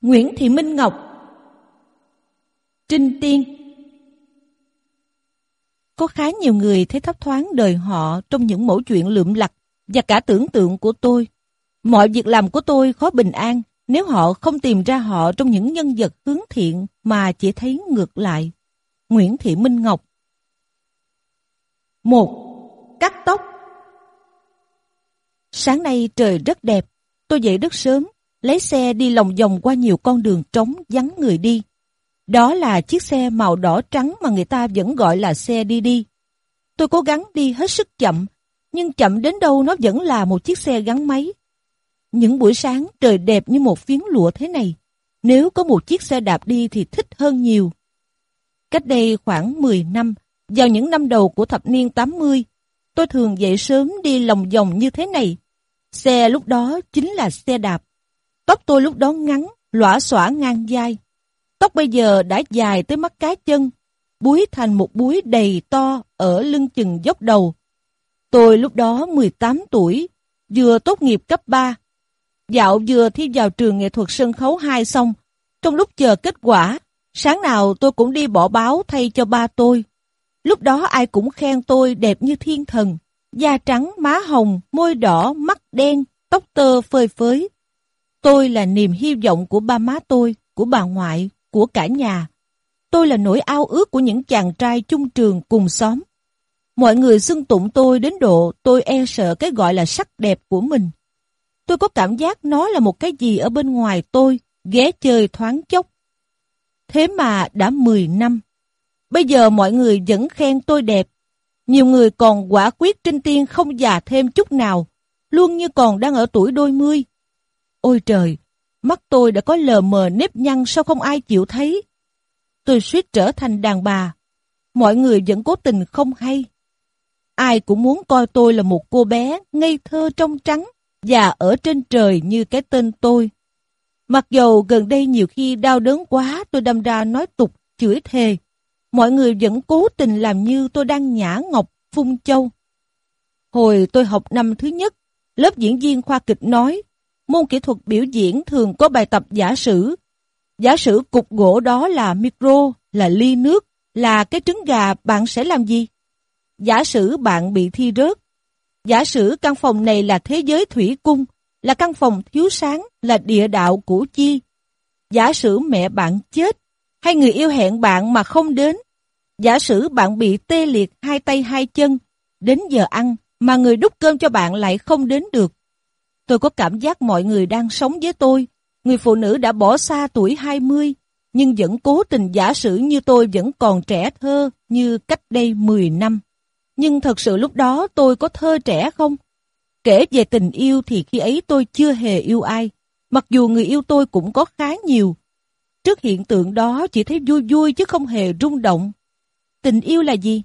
Nguyễn Thị Minh Ngọc. Trinh Tiên. Có khá nhiều người thấy thấp thoáng đời họ trong những mẫu chuyện lượm lặt và cả tưởng tượng của tôi. Mọi việc làm của tôi khó bình an nếu họ không tìm ra họ trong những nhân vật hướng thiện mà chỉ thấy ngược lại. Nguyễn Thị Minh Ngọc. Một Cắt tóc. Sáng nay trời rất đẹp, tôi dậy rất sớm, lấy xe đi lòng vòng qua nhiều con đường trống vắng người đi. Đó là chiếc xe màu đỏ trắng mà người ta vẫn gọi là xe đi đi. Tôi cố gắng đi hết sức chậm, nhưng chậm đến đâu nó vẫn là một chiếc xe gắn máy. Những buổi sáng trời đẹp như một phiến lụa thế này, nếu có một chiếc xe đạp đi thì thích hơn nhiều. Cách đây khoảng 10 năm, vào những năm đầu của thập niên 80, tôi thường dậy sớm đi lòng vòng như thế này. Xe lúc đó chính là xe đạp. Tóc tôi lúc đó ngắn, lõa xõa ngang vai. Tóc bây giờ đã dài tới mắt cá chân, búi thành một búi đầy to ở lưng chừng dốc đầu. Tôi lúc đó 18 tuổi, vừa tốt nghiệp cấp 3. Dạo vừa thi vào trường nghệ thuật sân khấu 2 xong. Trong lúc chờ kết quả, sáng nào tôi cũng đi bỏ báo thay cho ba tôi. Lúc đó ai cũng khen tôi đẹp như thiên thần, da trắng, má hồng, môi đỏ, mắt đen, tóc tơ phơi phới. Tôi là niềm hy vọng của ba má tôi, của bà ngoại, của cả nhà. Tôi là nỗi ao ước của những chàng trai chung trường cùng xóm. Mọi người xưng tụng tôi đến độ tôi e sợ cái gọi là sắc đẹp của mình. Tôi có cảm giác nó là một cái gì ở bên ngoài tôi, ghé chơi thoáng chốc. Thế mà đã 10 năm, Bây giờ mọi người vẫn khen tôi đẹp. Nhiều người còn quả quyết trinh tiên không già thêm chút nào, luôn như còn đang ở tuổi đôi mươi. Ôi trời, mắt tôi đã có lờ mờ nếp nhăn sao không ai chịu thấy. Tôi suýt trở thành đàn bà. Mọi người vẫn cố tình không hay. Ai cũng muốn coi tôi là một cô bé ngây thơ trong trắng và ở trên trời như cái tên tôi. Mặc dầu gần đây nhiều khi đau đớn quá tôi đâm ra nói tục, chửi thề mọi người vẫn cố tình làm như tôi đang nhã ngọc phun châu. Hồi tôi học năm thứ nhất, lớp diễn viên khoa kịch nói, môn kỹ thuật biểu diễn thường có bài tập giả sử. Giả sử cục gỗ đó là micro, là ly nước, là cái trứng gà, bạn sẽ làm gì? Giả sử bạn bị thi rớt. Giả sử căn phòng này là thế giới thủy cung, là căn phòng thiếu sáng, là địa đạo củ chi. Giả sử mẹ bạn chết, hay người yêu hẹn bạn mà không đến. Giả sử bạn bị tê liệt hai tay hai chân, đến giờ ăn mà người đút cơm cho bạn lại không đến được. Tôi có cảm giác mọi người đang sống với tôi. Người phụ nữ đã bỏ xa tuổi 20, nhưng vẫn cố tình giả sử như tôi vẫn còn trẻ thơ như cách đây 10 năm. Nhưng thật sự lúc đó tôi có thơ trẻ không? Kể về tình yêu thì khi ấy tôi chưa hề yêu ai. Mặc dù người yêu tôi cũng có khá nhiều, Trước hiện tượng đó chỉ thấy vui vui chứ không hề rung động. Tình yêu là gì?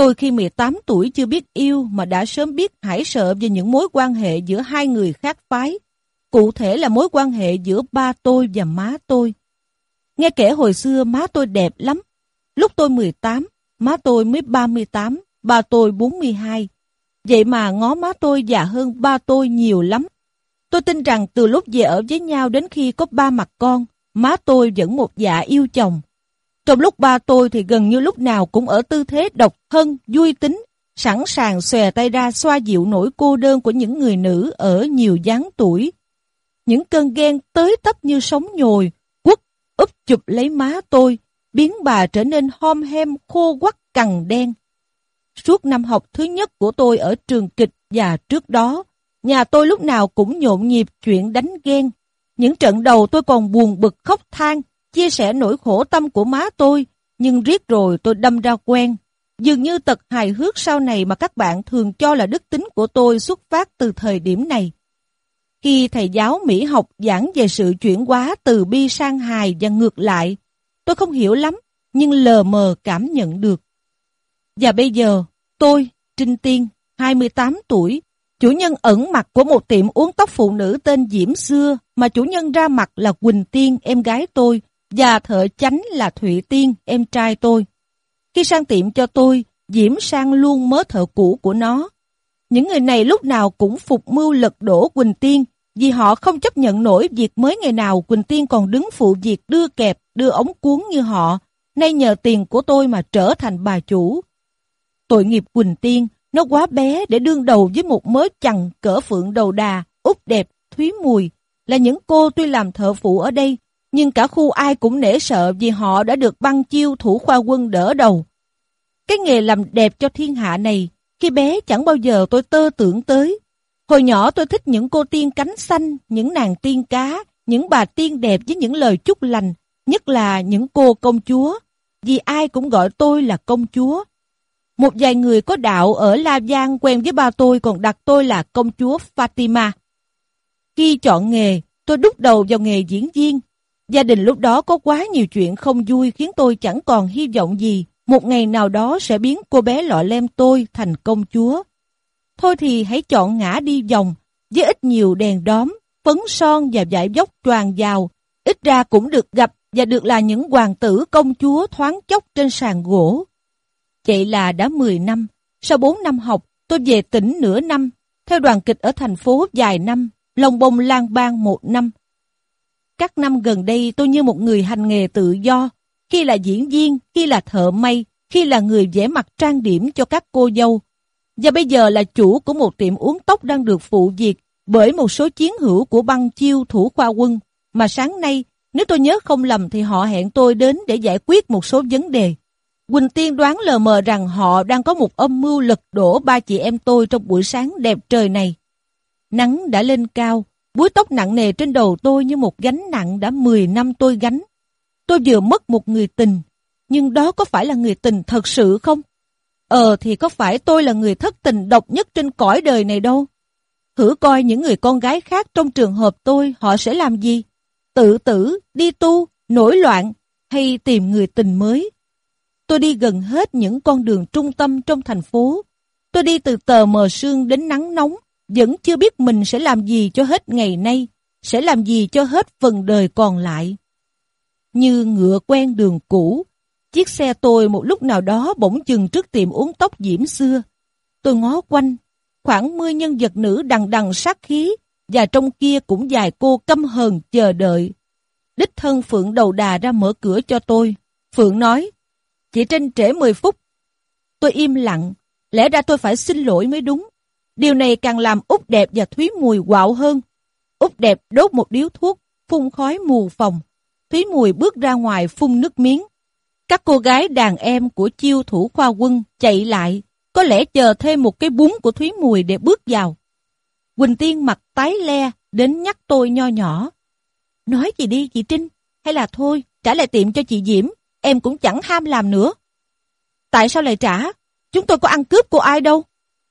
Tôi khi 18 tuổi chưa biết yêu mà đã sớm biết hãi sợ về những mối quan hệ giữa hai người khác phái. Cụ thể là mối quan hệ giữa ba tôi và má tôi. Nghe kể hồi xưa má tôi đẹp lắm. Lúc tôi 18, má tôi mới 38, ba tôi 42. Vậy mà ngó má tôi già hơn ba tôi nhiều lắm. Tôi tin rằng từ lúc về ở với nhau đến khi có ba mặt con, má tôi vẫn một dạ yêu chồng. Trong lúc ba tôi thì gần như lúc nào cũng ở tư thế độc thân, vui tính, sẵn sàng xòe tay ra xoa dịu nỗi cô đơn của những người nữ ở nhiều dáng tuổi. Những cơn ghen tới tấp như sóng nhồi, quất, úp chụp lấy má tôi, biến bà trở nên hom hem khô quắc cằn đen. Suốt năm học thứ nhất của tôi ở trường kịch và trước đó, nhà tôi lúc nào cũng nhộn nhịp chuyện đánh ghen. Những trận đầu tôi còn buồn bực khóc than, chia sẻ nỗi khổ tâm của má tôi, nhưng riết rồi tôi đâm ra quen. Dường như tật hài hước sau này mà các bạn thường cho là đức tính của tôi xuất phát từ thời điểm này. Khi thầy giáo Mỹ học giảng về sự chuyển hóa từ bi sang hài và ngược lại, tôi không hiểu lắm, nhưng lờ mờ cảm nhận được. Và bây giờ, tôi, Trinh Tiên, 28 tuổi, Chủ nhân ẩn mặt của một tiệm uống tóc phụ nữ tên Diễm Xưa mà chủ nhân ra mặt là Quỳnh Tiên, em gái tôi, và thợ chánh là Thụy Tiên, em trai tôi. Khi sang tiệm cho tôi, Diễm sang luôn mớ thợ cũ của nó. Những người này lúc nào cũng phục mưu lật đổ Quỳnh Tiên vì họ không chấp nhận nổi việc mới ngày nào Quỳnh Tiên còn đứng phụ việc đưa kẹp, đưa ống cuốn như họ, nay nhờ tiền của tôi mà trở thành bà chủ. Tội nghiệp Quỳnh Tiên, nó quá bé để đương đầu với một mớ chằng cỡ phượng đầu đà, út đẹp, thúy mùi, là những cô tuy làm thợ phụ ở đây, nhưng cả khu ai cũng nể sợ vì họ đã được băng chiêu thủ khoa quân đỡ đầu. Cái nghề làm đẹp cho thiên hạ này, khi bé chẳng bao giờ tôi tơ tưởng tới. Hồi nhỏ tôi thích những cô tiên cánh xanh, những nàng tiên cá, những bà tiên đẹp với những lời chúc lành, nhất là những cô công chúa, vì ai cũng gọi tôi là công chúa. Một vài người có đạo ở La Giang quen với ba tôi còn đặt tôi là công chúa Fatima. Khi chọn nghề, tôi đúc đầu vào nghề diễn viên. Gia đình lúc đó có quá nhiều chuyện không vui khiến tôi chẳng còn hy vọng gì một ngày nào đó sẽ biến cô bé lọ lem tôi thành công chúa. Thôi thì hãy chọn ngã đi vòng, với ít nhiều đèn đóm, phấn son và dải dốc tròn vào, ít ra cũng được gặp và được là những hoàng tử công chúa thoáng chốc trên sàn gỗ. Vậy là đã 10 năm, sau 4 năm học, tôi về tỉnh nửa năm, theo đoàn kịch ở thành phố vài năm, lồng bông lang bang một năm. Các năm gần đây tôi như một người hành nghề tự do, khi là diễn viên, khi là thợ may, khi là người vẽ mặt trang điểm cho các cô dâu. Và bây giờ là chủ của một tiệm uống tóc đang được phụ việc bởi một số chiến hữu của băng chiêu thủ khoa quân. Mà sáng nay, nếu tôi nhớ không lầm thì họ hẹn tôi đến để giải quyết một số vấn đề. Quỳnh Tiên đoán lờ mờ rằng họ đang có một âm mưu lật đổ ba chị em tôi trong buổi sáng đẹp trời này. Nắng đã lên cao, búi tóc nặng nề trên đầu tôi như một gánh nặng đã 10 năm tôi gánh. Tôi vừa mất một người tình, nhưng đó có phải là người tình thật sự không? Ờ thì có phải tôi là người thất tình độc nhất trên cõi đời này đâu? Thử coi những người con gái khác trong trường hợp tôi họ sẽ làm gì? Tự tử, đi tu, nổi loạn hay tìm người tình mới? Tôi đi gần hết những con đường trung tâm trong thành phố. Tôi đi từ tờ mờ sương đến nắng nóng, vẫn chưa biết mình sẽ làm gì cho hết ngày nay, sẽ làm gì cho hết phần đời còn lại. Như ngựa quen đường cũ, chiếc xe tôi một lúc nào đó bỗng chừng trước tiệm uống tóc diễm xưa. Tôi ngó quanh, khoảng 10 nhân vật nữ đằng đằng sát khí, và trong kia cũng vài cô căm hờn chờ đợi. Đích thân Phượng đầu đà ra mở cửa cho tôi. Phượng nói, chỉ trên trễ 10 phút. Tôi im lặng, lẽ ra tôi phải xin lỗi mới đúng. Điều này càng làm út đẹp và Thúy Mùi quạo hơn. Út đẹp đốt một điếu thuốc, phun khói mù phòng. Thúy Mùi bước ra ngoài phun nước miếng. Các cô gái đàn em của chiêu thủ khoa quân chạy lại, có lẽ chờ thêm một cái bún của Thúy Mùi để bước vào. Quỳnh Tiên mặt tái le, đến nhắc tôi nho nhỏ. Nói gì đi chị Trinh, hay là thôi, trả lại tiệm cho chị Diễm, em cũng chẳng ham làm nữa. Tại sao lại trả? Chúng tôi có ăn cướp của ai đâu.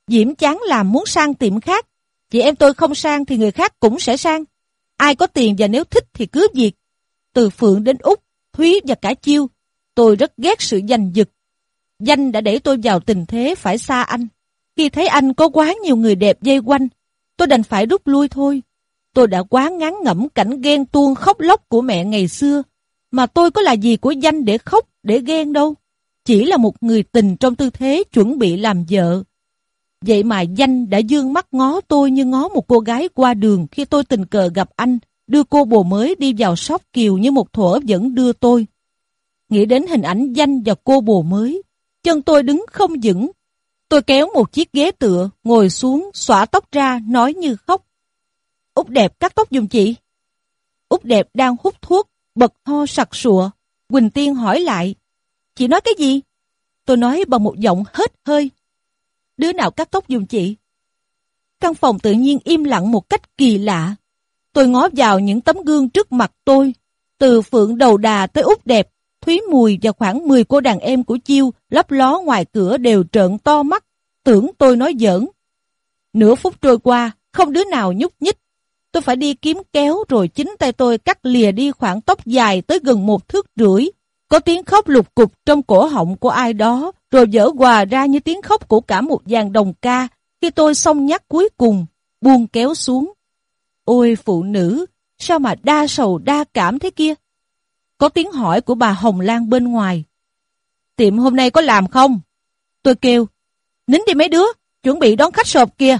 Diễm chán làm muốn sang tiệm khác. Chị em tôi không sang thì người khác cũng sẽ sang. Ai có tiền và nếu thích thì cướp việc. Từ Phượng đến Úc, Thúy và cả Chiêu, tôi rất ghét sự giành giật. Danh đã đẩy tôi vào tình thế phải xa anh. Khi thấy anh có quá nhiều người đẹp dây quanh, tôi đành phải rút lui thôi. Tôi đã quá ngán ngẩm cảnh ghen tuông khóc lóc của mẹ ngày xưa, mà tôi có là gì của danh để khóc, để ghen đâu. Chỉ là một người tình trong tư thế chuẩn bị làm vợ. Vậy mà danh đã dương mắt ngó tôi như ngó một cô gái qua đường khi tôi tình cờ gặp anh, đưa cô bồ mới đi vào sóc kiều như một thuở vẫn đưa tôi. Nghĩ đến hình ảnh danh và cô bồ mới, chân tôi đứng không vững. Tôi kéo một chiếc ghế tựa, ngồi xuống, xõa tóc ra, nói như khóc. Út đẹp cắt tóc dùm chị. Út đẹp đang hút thuốc, bật ho sặc sụa. Quỳnh Tiên hỏi lại, chị nói cái gì? Tôi nói bằng một giọng hết hơi. Đứa nào cắt tóc dùm chị? Căn phòng tự nhiên im lặng một cách kỳ lạ. Tôi ngó vào những tấm gương trước mặt tôi, từ phượng đầu đà tới út đẹp, Thúy Mùi và khoảng 10 cô đàn em của Chiêu lấp ló ngoài cửa đều trợn to mắt, tưởng tôi nói giỡn. Nửa phút trôi qua, không đứa nào nhúc nhích. Tôi phải đi kiếm kéo rồi chính tay tôi cắt lìa đi khoảng tóc dài tới gần một thước rưỡi. Có tiếng khóc lục cục trong cổ họng của ai đó, rồi dở hòa ra như tiếng khóc của cả một dàn đồng ca khi tôi xong nhắc cuối cùng, buông kéo xuống. Ôi phụ nữ, sao mà đa sầu đa cảm thế kia? Có tiếng hỏi của bà Hồng Lan bên ngoài. Tiệm hôm nay có làm không? Tôi kêu, nín đi mấy đứa, chuẩn bị đón khách sộp kia.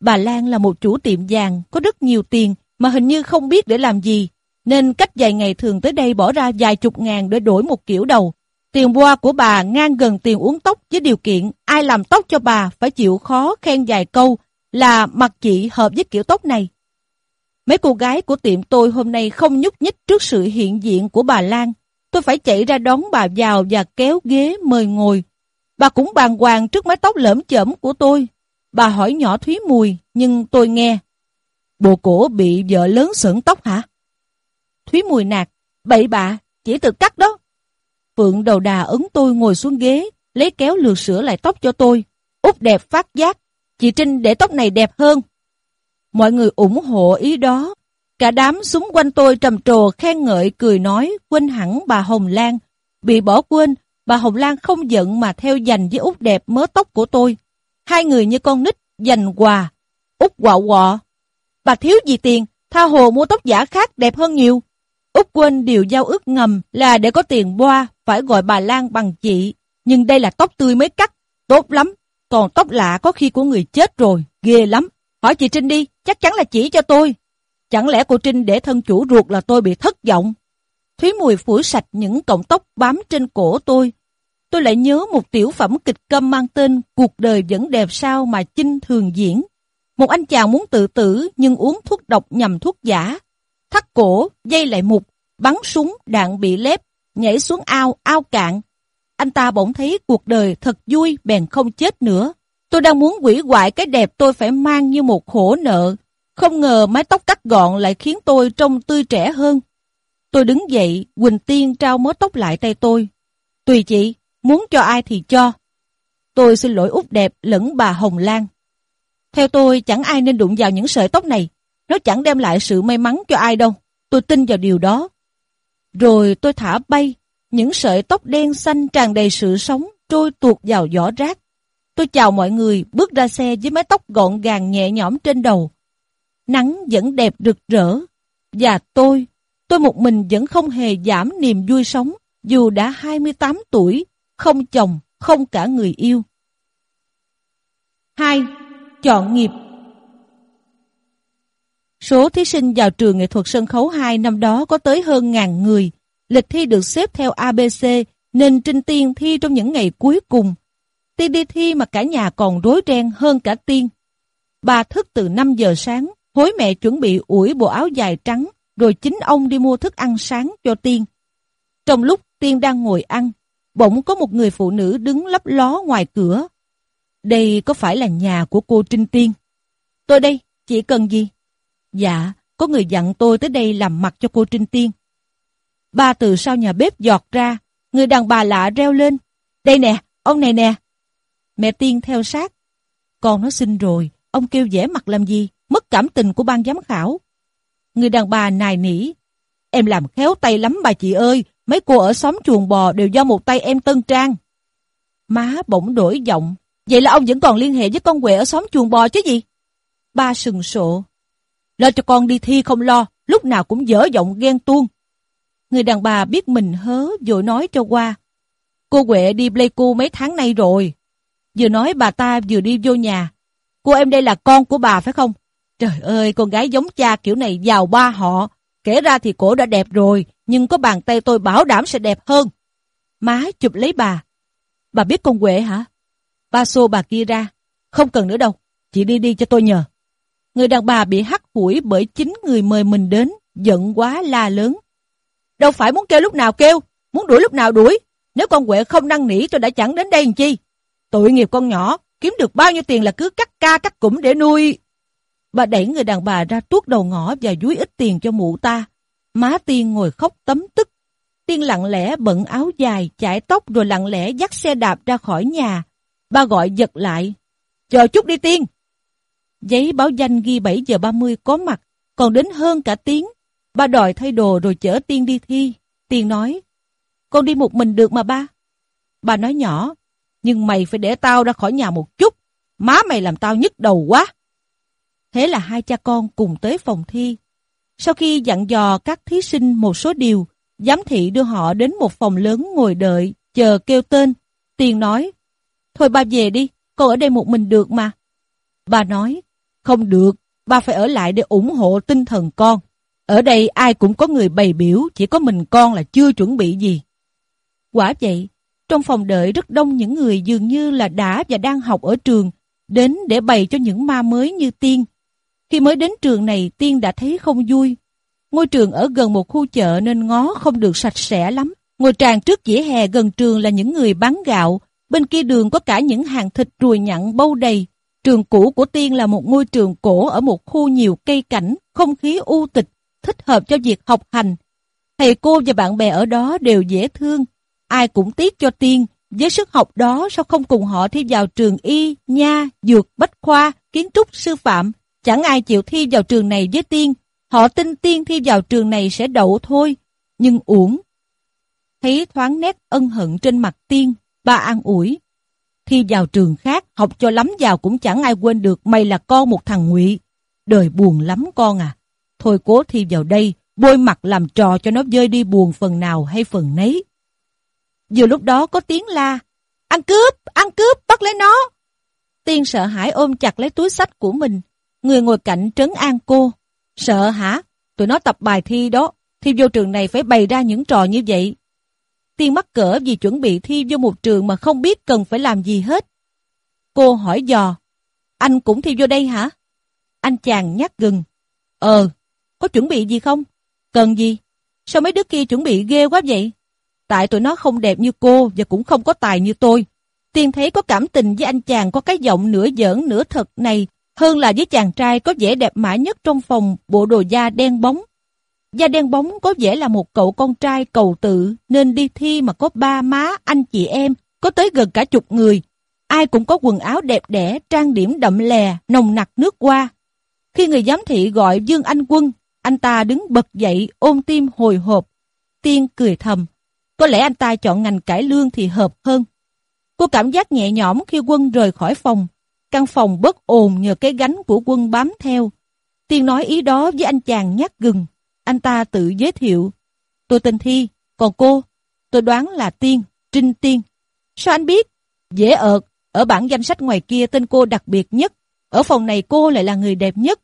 Bà Lan là một chủ tiệm vàng, có rất nhiều tiền mà hình như không biết để làm gì, nên cách vài ngày thường tới đây bỏ ra vài chục ngàn để đổi một kiểu đầu. Tiền boa của bà ngang gần tiền uống tóc với điều kiện ai làm tóc cho bà phải chịu khó khen vài câu là mặt chị hợp với kiểu tóc này. Mấy cô gái của tiệm tôi hôm nay không nhúc nhích trước sự hiện diện của bà Lan. Tôi phải chạy ra đón bà vào và kéo ghế mời ngồi. Bà cũng bàng hoàng trước mái tóc lởm chởm của tôi. Bà hỏi nhỏ Thúy Mùi, nhưng tôi nghe. Bộ cổ bị vợ lớn sưởng tóc hả? Thúy Mùi nạt, bậy bạ, chỉ tự cắt đó. Phượng đầu đà ấn tôi ngồi xuống ghế, lấy kéo lược sửa lại tóc cho tôi. Út đẹp phát giác, chị Trinh để tóc này đẹp hơn. Mọi người ủng hộ ý đó. Cả đám xung quanh tôi trầm trồ khen ngợi cười nói quên hẳn bà Hồng Lan. Bị bỏ quên, bà Hồng Lan không giận mà theo dành với út đẹp mớ tóc của tôi. Hai người như con nít dành quà. Út quạo quọ. Bà thiếu gì tiền, tha hồ mua tóc giả khác đẹp hơn nhiều. Úc quên điều giao ước ngầm là để có tiền boa phải gọi bà Lan bằng chị. Nhưng đây là tóc tươi mới cắt, tốt lắm. Còn tóc lạ có khi của người chết rồi, ghê lắm. Hỏi chị Trinh đi, chắc chắn là chỉ cho tôi. Chẳng lẽ cô Trinh để thân chủ ruột là tôi bị thất vọng? Thúy Mùi phủi sạch những cọng tóc bám trên cổ tôi. Tôi lại nhớ một tiểu phẩm kịch câm mang tên Cuộc đời vẫn đẹp sao mà Chinh thường diễn. Một anh chàng muốn tự tử nhưng uống thuốc độc nhằm thuốc giả. Thắt cổ, dây lại mục, bắn súng, đạn bị lép, nhảy xuống ao, ao cạn. Anh ta bỗng thấy cuộc đời thật vui bèn không chết nữa. Tôi đang muốn quỷ hoại cái đẹp tôi phải mang như một khổ nợ. Không ngờ mái tóc cắt gọn lại khiến tôi trông tươi trẻ hơn. Tôi đứng dậy, Quỳnh Tiên trao mớ tóc lại tay tôi. Tùy chị, muốn cho ai thì cho. Tôi xin lỗi út đẹp lẫn bà Hồng Lan. Theo tôi, chẳng ai nên đụng vào những sợi tóc này. Nó chẳng đem lại sự may mắn cho ai đâu. Tôi tin vào điều đó. Rồi tôi thả bay, những sợi tóc đen xanh tràn đầy sự sống trôi tuột vào giỏ rác. Tôi chào mọi người, bước ra xe với mái tóc gọn gàng nhẹ nhõm trên đầu. Nắng vẫn đẹp rực rỡ. Và tôi, tôi một mình vẫn không hề giảm niềm vui sống, dù đã 28 tuổi, không chồng, không cả người yêu. 2. Chọn nghiệp Số thí sinh vào trường nghệ thuật sân khấu 2 năm đó có tới hơn ngàn người. Lịch thi được xếp theo ABC nên Trinh Tiên thi trong những ngày cuối cùng. Tiên đi thi mà cả nhà còn rối ren hơn cả Tiên. Bà thức từ 5 giờ sáng, hối mẹ chuẩn bị ủi bộ áo dài trắng, rồi chính ông đi mua thức ăn sáng cho Tiên. Trong lúc Tiên đang ngồi ăn, bỗng có một người phụ nữ đứng lấp ló ngoài cửa. Đây có phải là nhà của cô Trinh Tiên? Tôi đây, chị cần gì? Dạ, có người dặn tôi tới đây làm mặt cho cô Trinh Tiên. Ba từ sau nhà bếp giọt ra, người đàn bà lạ reo lên. Đây nè, ông này nè. Mẹ Tiên theo sát. Con nó xin rồi, ông kêu dễ mặt làm gì, mất cảm tình của ban giám khảo. Người đàn bà nài nỉ. Em làm khéo tay lắm bà chị ơi, mấy cô ở xóm chuồng bò đều do một tay em tân trang. Má bỗng đổi giọng. Vậy là ông vẫn còn liên hệ với con quệ ở xóm chuồng bò chứ gì? Ba sừng sộ. Lo cho con đi thi không lo, lúc nào cũng dở giọng ghen tuông. Người đàn bà biết mình hớ, vội nói cho qua. Cô Huệ đi Pleiku mấy tháng nay rồi. Vừa nói bà ta vừa đi vô nhà. Cô em đây là con của bà phải không? Trời ơi, con gái giống cha kiểu này giàu ba họ. Kể ra thì cổ đã đẹp rồi, nhưng có bàn tay tôi bảo đảm sẽ đẹp hơn. Má chụp lấy bà. Bà biết con Huệ hả? Ba xô bà kia ra. Không cần nữa đâu, chị đi đi cho tôi nhờ. Người đàn bà bị hắt hủi bởi chính người mời mình đến, giận quá la lớn. Đâu phải muốn kêu lúc nào kêu, muốn đuổi lúc nào đuổi. Nếu con quệ không năn nỉ tôi đã chẳng đến đây làm chi. Tội nghiệp con nhỏ, kiếm được bao nhiêu tiền là cứ cắt ca cắt cụm để nuôi. Bà đẩy người đàn bà ra tuốt đầu ngõ và dúi ít tiền cho mụ ta. Má Tiên ngồi khóc tấm tức. Tiên lặng lẽ bận áo dài, chải tóc rồi lặng lẽ dắt xe đạp ra khỏi nhà. Ba gọi giật lại. Chờ chút đi Tiên, Giấy báo danh ghi 7 giờ 30 có mặt, còn đến hơn cả tiếng. Ba đòi thay đồ rồi chở Tiên đi thi. Tiên nói, con đi một mình được mà ba. Bà nói nhỏ, nhưng mày phải để tao ra khỏi nhà một chút. Má mày làm tao nhức đầu quá. Thế là hai cha con cùng tới phòng thi. Sau khi dặn dò các thí sinh một số điều, giám thị đưa họ đến một phòng lớn ngồi đợi, chờ kêu tên. Tiền nói, thôi ba về đi, con ở đây một mình được mà. Bà nói, không được, ba phải ở lại để ủng hộ tinh thần con. Ở đây ai cũng có người bày biểu, chỉ có mình con là chưa chuẩn bị gì. Quả vậy, trong phòng đợi rất đông những người dường như là đã và đang học ở trường, đến để bày cho những ma mới như Tiên. Khi mới đến trường này, Tiên đã thấy không vui. Ngôi trường ở gần một khu chợ nên ngó không được sạch sẽ lắm. Ngồi tràn trước dĩa hè gần trường là những người bán gạo, bên kia đường có cả những hàng thịt ruồi nhặn bâu đầy. Trường cũ của Tiên là một ngôi trường cổ ở một khu nhiều cây cảnh, không khí u tịch, thích hợp cho việc học hành. Thầy cô và bạn bè ở đó đều dễ thương, ai cũng tiếc cho Tiên, với sức học đó sao không cùng họ thi vào trường y, nha, dược, bách khoa, kiến trúc, sư phạm. Chẳng ai chịu thi vào trường này với Tiên, họ tin Tiên thi vào trường này sẽ đậu thôi. Nhưng uổng. Thấy thoáng nét ân hận trên mặt Tiên, ba an ủi. Thi vào trường khác, học cho lắm vào cũng chẳng ai quên được mày là con một thằng ngụy. Đời buồn lắm con à. Thôi cố thi vào đây, bôi mặt làm trò cho nó rơi đi buồn phần nào hay phần nấy. Vừa lúc đó có tiếng la, ăn cướp, ăn cướp, bắt lấy nó. Tiên sợ hãi ôm chặt lấy túi sách của mình, người ngồi cạnh trấn an cô. Sợ hả? Tụi nó tập bài thi đó, thi vô trường này phải bày ra những trò như vậy. Tiên mắc cỡ vì chuẩn bị thi vô một trường mà không biết cần phải làm gì hết. Cô hỏi dò, anh cũng thi vô đây hả? Anh chàng nhắc gừng. Ờ, có chuẩn bị gì không? Cần gì? Sao mấy đứa kia chuẩn bị ghê quá vậy? Tại tụi nó không đẹp như cô và cũng không có tài như tôi. Tiên thấy có cảm tình với anh chàng có cái giọng nửa giỡn nửa thật này hơn là với chàng trai có vẻ đẹp mã nhất trong phòng bộ đồ da đen bóng. Da đen bóng có vẻ là một cậu con trai cầu tự nên đi thi mà có ba má, anh chị em, có tới gần cả chục người. Ai cũng có quần áo đẹp đẽ, trang điểm đậm lè, nồng nặc nước qua. Khi người giám thị gọi Dương Anh Quân, anh ta đứng bật dậy ôm tim hồi hộp. Tiên cười thầm, có lẽ anh ta chọn ngành cải lương thì hợp hơn. Cô cảm giác nhẹ nhõm khi quân rời khỏi phòng. Căn phòng bất ồn nhờ cái gánh của quân bám theo. Tiên nói ý đó với anh chàng nhát gừng. Anh ta tự giới thiệu. Tôi tên Thi, còn cô, tôi đoán là Tiên, Trinh Tiên. Sao anh biết? Dễ ợt, ở bảng danh sách ngoài kia tên cô đặc biệt nhất. Ở phòng này cô lại là người đẹp nhất.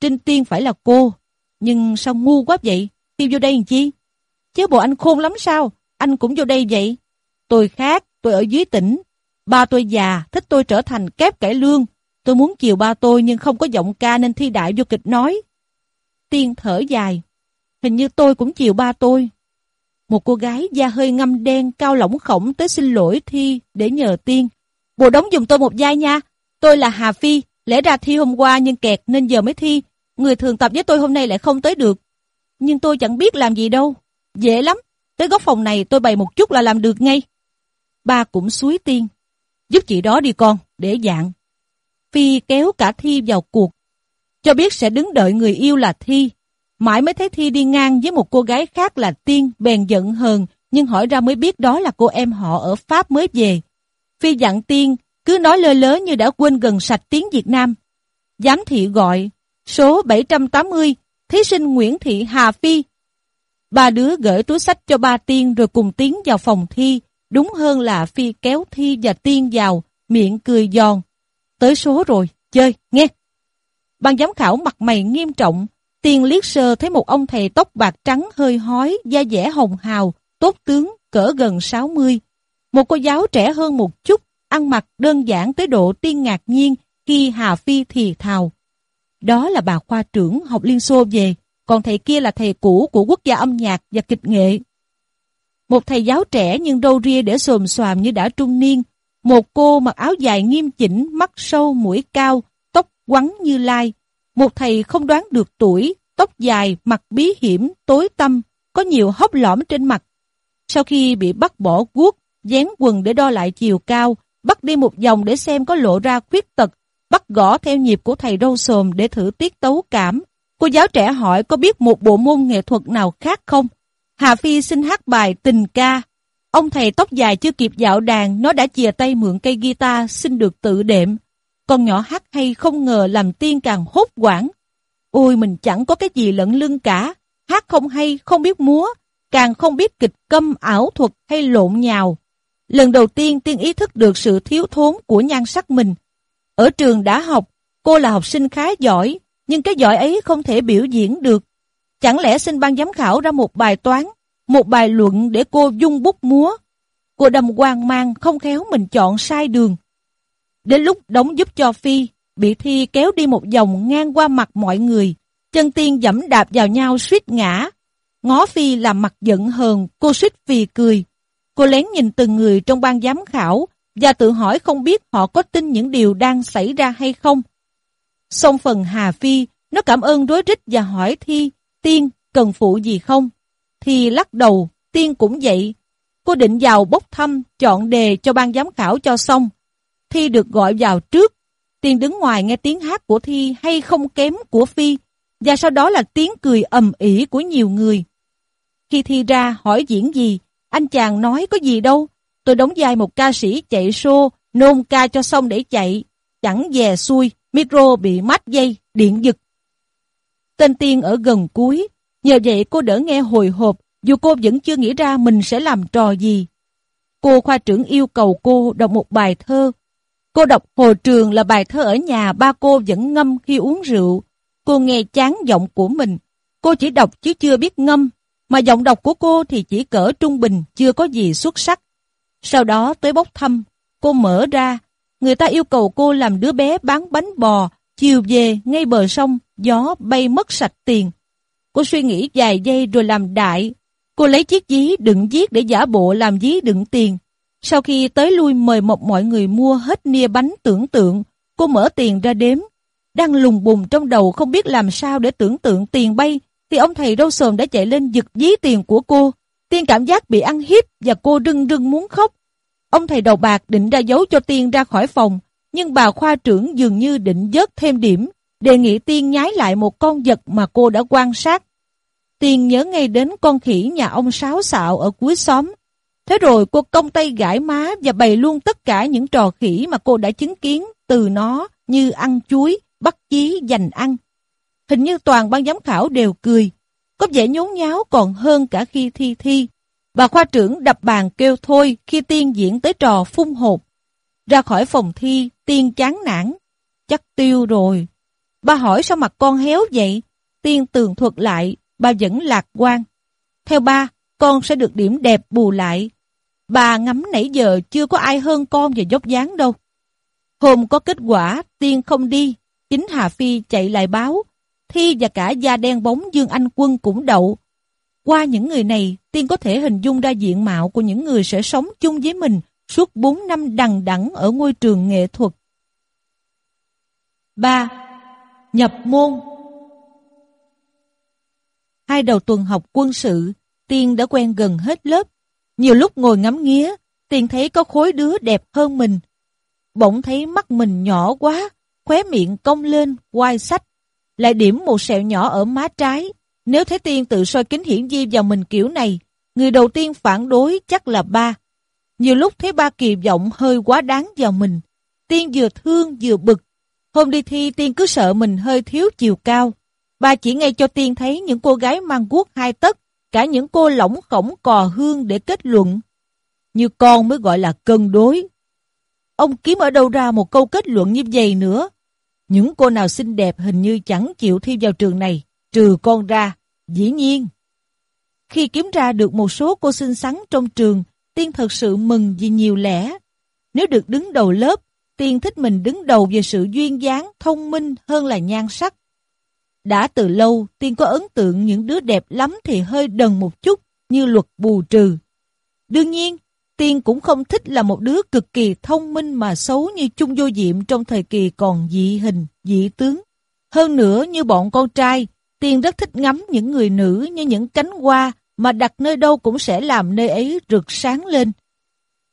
Trinh Tiên phải là cô. Nhưng sao ngu quá vậy? Tiêu vô đây làm chi? Chứ bộ anh khôn lắm sao? anh cũng vô đây vậy. Tôi khác, tôi ở dưới tỉnh. Ba tôi già, thích tôi trở thành kép cải lương. Tôi muốn chiều ba tôi nhưng không có giọng ca nên thi đại vô kịch nói. Tiên thở dài. Hình như tôi cũng chiều ba tôi. Một cô gái da hơi ngâm đen, cao lỏng khổng tới xin lỗi Thi để nhờ Tiên. Bồ đóng dùng tôi một vai nha. Tôi là Hà Phi, lẽ ra thi hôm qua nhưng kẹt nên giờ mới thi. Người thường tập với tôi hôm nay lại không tới được. Nhưng tôi chẳng biết làm gì đâu. Dễ lắm, Tới góc phòng này tôi bày một chút là làm được ngay. Ba cũng suối tiên. Giúp chị đó đi con, để dạng. Phi kéo cả Thi vào cuộc. Cho biết sẽ đứng đợi người yêu là Thi. Mãi mới thấy Thi đi ngang với một cô gái khác là Tiên, bèn giận hờn, nhưng hỏi ra mới biết đó là cô em họ ở Pháp mới về. Phi dặn Tiên, cứ nói lơ lớ như đã quên gần sạch tiếng Việt Nam. Giám thị gọi, số 780, thí sinh Nguyễn Thị Hà Phi, Ba đứa gửi túi sách cho ba Tiên rồi cùng tiến vào phòng thi. Đúng hơn là Phi kéo Thi và Tiên vào, miệng cười giòn. Tới số rồi, chơi, nghe. Ban giám khảo mặt mày nghiêm trọng. Tiên liếc sơ thấy một ông thầy tóc bạc trắng hơi hói, da dẻ hồng hào, tốt tướng, cỡ gần 60. Một cô giáo trẻ hơn một chút, ăn mặc đơn giản tới độ tiên ngạc nhiên khi Hà Phi thì thào. Đó là bà khoa trưởng học Liên Xô về, còn thầy kia là thầy cũ của quốc gia âm nhạc và kịch nghệ. Một thầy giáo trẻ nhưng râu ria để xồm xoàm như đã trung niên, một cô mặc áo dài nghiêm chỉnh, mắt sâu, mũi cao, tóc quắn như lai. Một thầy không đoán được tuổi, tóc dài, mặt bí hiểm, tối tâm, có nhiều hốc lõm trên mặt. Sau khi bị bắt bỏ guốc, dán quần để đo lại chiều cao, bắt đi một vòng để xem có lộ ra khuyết tật, bắt gõ theo nhịp của thầy râu sồm để thử tiết tấu cảm, Cô giáo trẻ hỏi có biết một bộ môn nghệ thuật nào khác không? Hà Phi xin hát bài tình ca. Ông thầy tóc dài chưa kịp dạo đàn, nó đã chìa tay mượn cây guitar xin được tự đệm. Con nhỏ hát hay không ngờ làm tiên càng hốt quảng. Ôi mình chẳng có cái gì lẫn lưng cả. Hát không hay, không biết múa, càng không biết kịch câm ảo thuật hay lộn nhào. Lần đầu tiên tiên ý thức được sự thiếu thốn của nhan sắc mình. Ở trường đã học, Cô là học sinh khá giỏi, nhưng cái giỏi ấy không thể biểu diễn được. Chẳng lẽ xin ban giám khảo ra một bài toán, một bài luận để cô dung bút múa? Cô đầm hoang mang, không khéo mình chọn sai đường. Đến lúc đóng giúp cho Phi, bị Thi kéo đi một vòng ngang qua mặt mọi người. Chân tiên dẫm đạp vào nhau suýt ngã. Ngó Phi làm mặt giận hờn, cô suýt vì cười. Cô lén nhìn từng người trong ban giám khảo và tự hỏi không biết họ có tin những điều đang xảy ra hay không. Xong phần Hà Phi, nó cảm ơn đối rít và hỏi Thi, Tiên, cần phụ gì không? Thi lắc đầu, Tiên cũng vậy. Cô định vào bốc thăm, chọn đề cho ban giám khảo cho xong. Thi được gọi vào trước. Tiên đứng ngoài nghe tiếng hát của Thi hay không kém của Phi, và sau đó là tiếng cười ầm ĩ của nhiều người. Khi Thi ra hỏi diễn gì, anh chàng nói có gì đâu. Tôi đóng vai một ca sĩ chạy xô, nôn ca cho xong để chạy. Chẳng dè xuôi, micro bị mát dây, điện giật. Tên Tiên ở gần cuối, nhờ vậy cô đỡ nghe hồi hộp, dù cô vẫn chưa nghĩ ra mình sẽ làm trò gì. Cô khoa trưởng yêu cầu cô đọc một bài thơ. Cô đọc Hồ Trường là bài thơ ở nhà ba cô vẫn ngâm khi uống rượu. Cô nghe chán giọng của mình. Cô chỉ đọc chứ chưa biết ngâm, mà giọng đọc của cô thì chỉ cỡ trung bình, chưa có gì xuất sắc. Sau đó tới bốc thăm, cô mở ra, người ta yêu cầu cô làm đứa bé bán bánh bò, chiều về ngay bờ sông, gió bay mất sạch tiền. Cô suy nghĩ vài giây rồi làm đại. Cô lấy chiếc dí đựng viết để giả bộ làm dí đựng tiền. Sau khi tới lui mời một mọi người mua hết nia bánh tưởng tượng, cô mở tiền ra đếm. Đang lùng bùng trong đầu không biết làm sao để tưởng tượng tiền bay, thì ông thầy râu sờm đã chạy lên giật dí tiền của cô. Tiên cảm giác bị ăn hiếp và cô rưng rưng muốn khóc. Ông thầy đầu bạc định ra dấu cho Tiên ra khỏi phòng, nhưng bà khoa trưởng dường như định dớt thêm điểm, đề nghị Tiên nhái lại một con vật mà cô đã quan sát. Tiên nhớ ngay đến con khỉ nhà ông Sáo Xạo ở cuối xóm. Thế rồi cô công tay gãi má và bày luôn tất cả những trò khỉ mà cô đã chứng kiến từ nó như ăn chuối, bắt chí, dành ăn. Hình như toàn ban giám khảo đều cười, có vẻ nhốn nháo còn hơn cả khi thi thi. Bà khoa trưởng đập bàn kêu thôi khi Tiên diễn tới trò phun hộp. Ra khỏi phòng thi, Tiên chán nản. Chắc tiêu rồi. Bà hỏi sao mặt con héo vậy? Tiên tường thuật lại, bà vẫn lạc quan. Theo ba, con sẽ được điểm đẹp bù lại. Bà ngắm nãy giờ chưa có ai hơn con về dốc dáng đâu. Hôm có kết quả, Tiên không đi. Chính Hà Phi chạy lại báo. Thi và cả da đen bóng Dương Anh Quân cũng đậu. Qua những người này, Tiên có thể hình dung ra diện mạo của những người sẽ sống chung với mình suốt 4 năm đằng đẵng ở ngôi trường nghệ thuật. 3. Nhập môn Hai đầu tuần học quân sự, Tiên đã quen gần hết lớp. Nhiều lúc ngồi ngắm nghía, Tiên thấy có khối đứa đẹp hơn mình. Bỗng thấy mắt mình nhỏ quá, khóe miệng cong lên, quai sách. Lại điểm một sẹo nhỏ ở má trái. Nếu thấy Tiên tự soi kính hiển vi vào mình kiểu này, người đầu tiên phản đối chắc là ba. Nhiều lúc thấy ba kỳ vọng hơi quá đáng vào mình. Tiên vừa thương vừa bực. Hôm đi thi Tiên cứ sợ mình hơi thiếu chiều cao. Ba chỉ ngay cho Tiên thấy những cô gái mang guốc hai tấc, cả những cô lỏng khổng cò hương để kết luận. Như con mới gọi là cân đối. Ông kiếm ở đâu ra một câu kết luận như vậy nữa. Những cô nào xinh đẹp hình như chẳng chịu thi vào trường này, trừ con ra, dĩ nhiên. Khi kiếm ra được một số cô xinh xắn trong trường, Tiên thật sự mừng vì nhiều lẽ. Nếu được đứng đầu lớp, Tiên thích mình đứng đầu về sự duyên dáng, thông minh hơn là nhan sắc. Đã từ lâu, Tiên có ấn tượng những đứa đẹp lắm thì hơi đần một chút, như luật bù trừ. Đương nhiên, Tiên cũng không thích là một đứa cực kỳ thông minh mà xấu như Chung Vô Diệm trong thời kỳ còn dị hình, dị tướng. Hơn nữa, như bọn con trai, Tiên rất thích ngắm những người nữ như những cánh hoa mà đặt nơi đâu cũng sẽ làm nơi ấy rực sáng lên.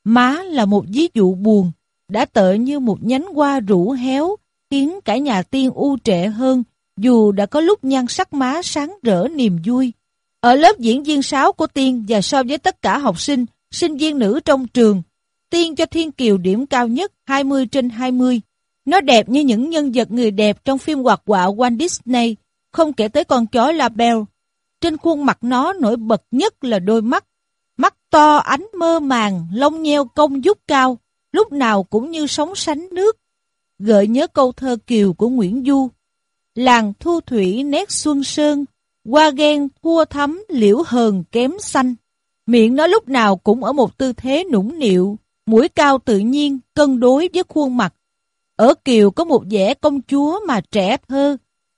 Má là một ví dụ buồn, đã tợ như một nhánh hoa rủ héo, khiến cả nhà tiên u trệ hơn, dù đã có lúc nhan sắc má sáng rỡ niềm vui. Ở lớp diễn viên sáo của Tiên và so với tất cả học sinh, sinh viên nữ trong trường, Tiên cho Thiên Kiều điểm cao nhất 20 trên 20. Nó đẹp như những nhân vật người đẹp trong phim hoạt họa Walt Disney, không kể tới con chó La Belle. Trên khuôn mặt nó nổi bật nhất là đôi mắt. Mắt to ánh mơ màng, lông nheo công dút cao, lúc nào cũng như sóng sánh nước. gợi nhớ câu thơ kiều của Nguyễn Du. Làng thu thủy nét xuân sơn, hoa ghen thua thắm liễu hờn kém xanh. Miệng nó lúc nào cũng ở một tư thế nũng nịu, mũi cao tự nhiên, cân đối với khuôn mặt. Ở Kiều có một vẻ công chúa mà trẻ thơ.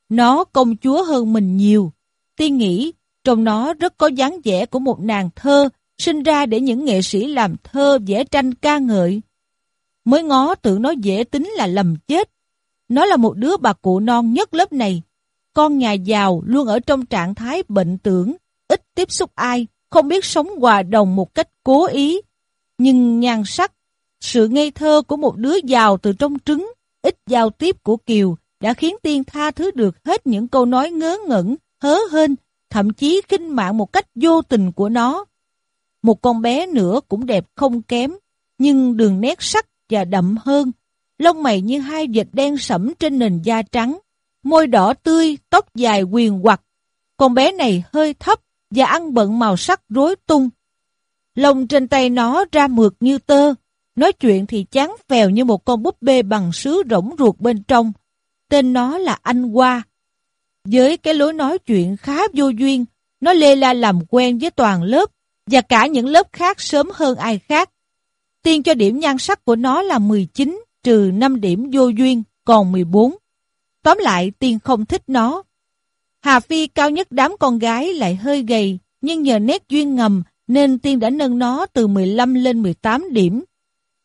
Nó công chúa hơn mình nhiều. Tiên nghĩ, trong nó rất có dáng vẻ của một nàng thơ, sinh ra để những nghệ sĩ làm thơ vẽ tranh ca ngợi. Mới ngó tưởng nó dễ tính là lầm chết. Nó là một đứa bà cụ non nhất lớp này. Con nhà giàu luôn ở trong trạng thái bệnh tưởng, ít tiếp xúc ai, không biết sống hòa đồng một cách cố ý. Nhưng nhan sắc, sự ngây thơ của một đứa giàu từ trong trứng, ít giao tiếp của Kiều đã khiến Tiên tha thứ được hết những câu nói ngớ ngẩn, hớ hên, thậm chí kinh mạng một cách vô tình của nó. Một con bé nữa cũng đẹp không kém, nhưng đường nét sắc và đậm hơn, lông mày như hai vệt đen sẫm trên nền da trắng, môi đỏ tươi, tóc dài quyền hoặc. Con bé này hơi thấp và ăn bận màu sắc rối tung. Lông trên tay nó ra mượt như tơ, nói chuyện thì chán phèo như một con búp bê bằng sứ rỗng ruột bên trong. Tên nó là Anh Hoa. Với cái lối nói chuyện khá vô duyên, nó lê la làm quen với toàn lớp và cả những lớp khác sớm hơn ai khác. Tiên cho điểm nhan sắc của nó là 19, trừ 5 điểm vô duyên, còn 14. Tóm lại, Tiên không thích nó. Hà Phi cao nhất đám con gái lại hơi gầy, nhưng nhờ nét duyên ngầm nên Tiên đã nâng nó từ 15 lên 18 điểm.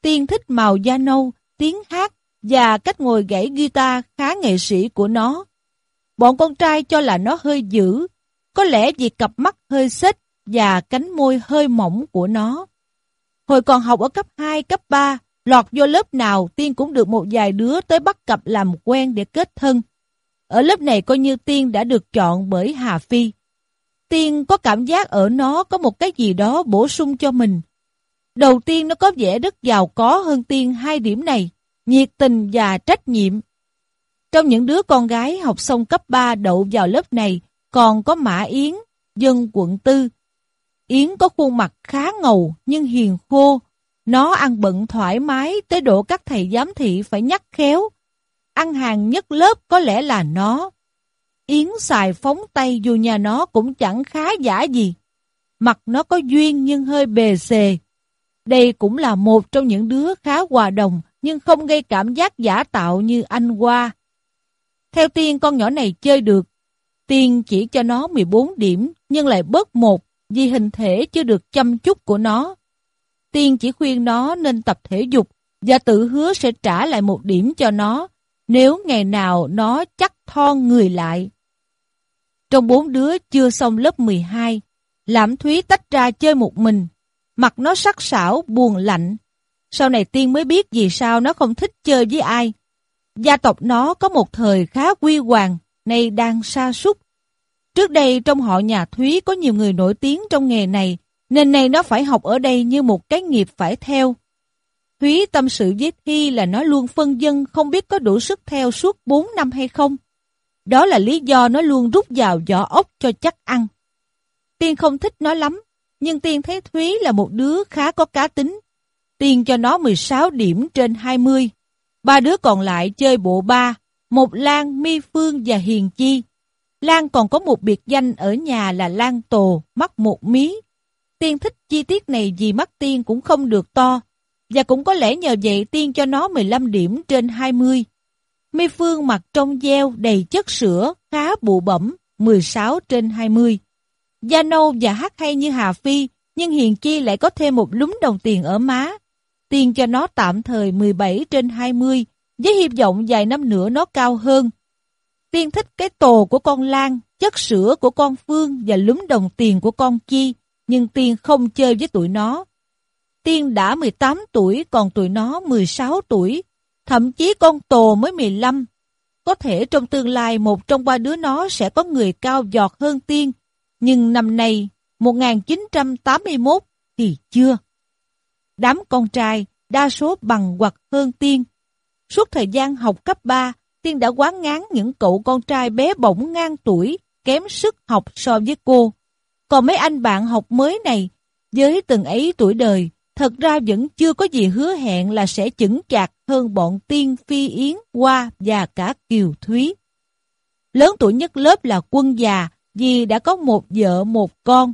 Tiên thích màu da nâu, tiếng hát và cách ngồi gãy guitar khá nghệ sĩ của nó. Bọn con trai cho là nó hơi dữ, có lẽ vì cặp mắt hơi xếch và cánh môi hơi mỏng của nó. Hồi còn học ở cấp 2, cấp 3, lọt vô lớp nào Tiên cũng được một vài đứa tới bắt cặp làm quen để kết thân. Ở lớp này coi như Tiên đã được chọn bởi Hà Phi. Tiên có cảm giác ở nó có một cái gì đó bổ sung cho mình. Đầu tiên nó có vẻ rất giàu có hơn Tiên hai điểm này, nhiệt tình và trách nhiệm. Trong những đứa con gái học xong cấp 3 đậu vào lớp này, còn có Mã Yến, dân quận tư. Yến có khuôn mặt khá ngầu nhưng hiền khô. Nó ăn bận thoải mái tới độ các thầy giám thị phải nhắc khéo. Ăn hàng nhất lớp có lẽ là nó. Yến xài phóng tay dù nhà nó cũng chẳng khá giả gì. Mặt nó có duyên nhưng hơi bề xề. Đây cũng là một trong những đứa khá hòa đồng nhưng không gây cảm giác giả tạo như anh Hoa. Theo Tiên, con nhỏ này chơi được. Tiên chỉ cho nó 14 điểm nhưng lại bớt một vì hình thể chưa được chăm chút của nó. Tiên chỉ khuyên nó nên tập thể dục và tự hứa sẽ trả lại một điểm cho nó nếu ngày nào nó chắc thon người lại. Trong bốn đứa chưa xong lớp 12, Lãm Thúy tách ra chơi một mình. Mặt nó sắc sảo, buồn lạnh. Sau này Tiên mới biết vì sao nó không thích chơi với ai. Gia tộc nó có một thời khá quy hoàng, nay đang sa sút Trước đây trong họ nhà Thúy có nhiều người nổi tiếng trong nghề này, nên nay nó phải học ở đây như một cái nghiệp phải theo. Thúy tâm sự với Thi là nó luôn phân dân không biết có đủ sức theo suốt 4 năm hay không. Đó là lý do nó luôn rút vào vỏ ốc cho chắc ăn. Tiên không thích nó lắm, nhưng Tiên thấy Thúy là một đứa khá có cá tính. Tiên cho nó 16 điểm trên 20. Ba đứa còn lại chơi bộ ba, một Lan, Mi Phương và Hiền Chi. Lan còn có một biệt danh ở nhà là Lan Tồ, mắt một mí. Tiên thích chi tiết này vì mắt Tiên cũng không được to, và cũng có lẽ nhờ vậy Tiên cho nó 15 điểm trên 20. Mi Phương mặt trong gieo đầy chất sữa, khá bụ bẩm, 16 trên 20. Da nâu và hát hay như Hà Phi, nhưng Hiền Chi lại có thêm một lúm đồng tiền ở má. Tiên cho nó tạm thời 17 trên 20, với hy vọng vài năm nữa nó cao hơn. Tiên thích cái tồ của con Lan, chất sữa của con Phương và lúm đồng tiền của con Chi, nhưng Tiên không chơi với tụi nó. Tiên đã 18 tuổi, còn tụi nó 16 tuổi, thậm chí con Tồ mới 15. Có thể trong tương lai một trong ba đứa nó sẽ có người cao giọt hơn Tiên, nhưng năm nay, 1981 thì chưa. Đám con trai đa số bằng hoặc hơn Tiên. Suốt thời gian học cấp 3, Tiên đã quán ngán những cậu con trai bé bỏng ngang tuổi, kém sức học so với cô. Còn mấy anh bạn học mới này, với từng ấy tuổi đời, thật ra vẫn chưa có gì hứa hẹn là sẽ chững chạc hơn bọn Tiên Phi Yến, Hoa và cả Kiều Thúy. Lớn tuổi nhất lớp là quân già vì đã có một vợ một con.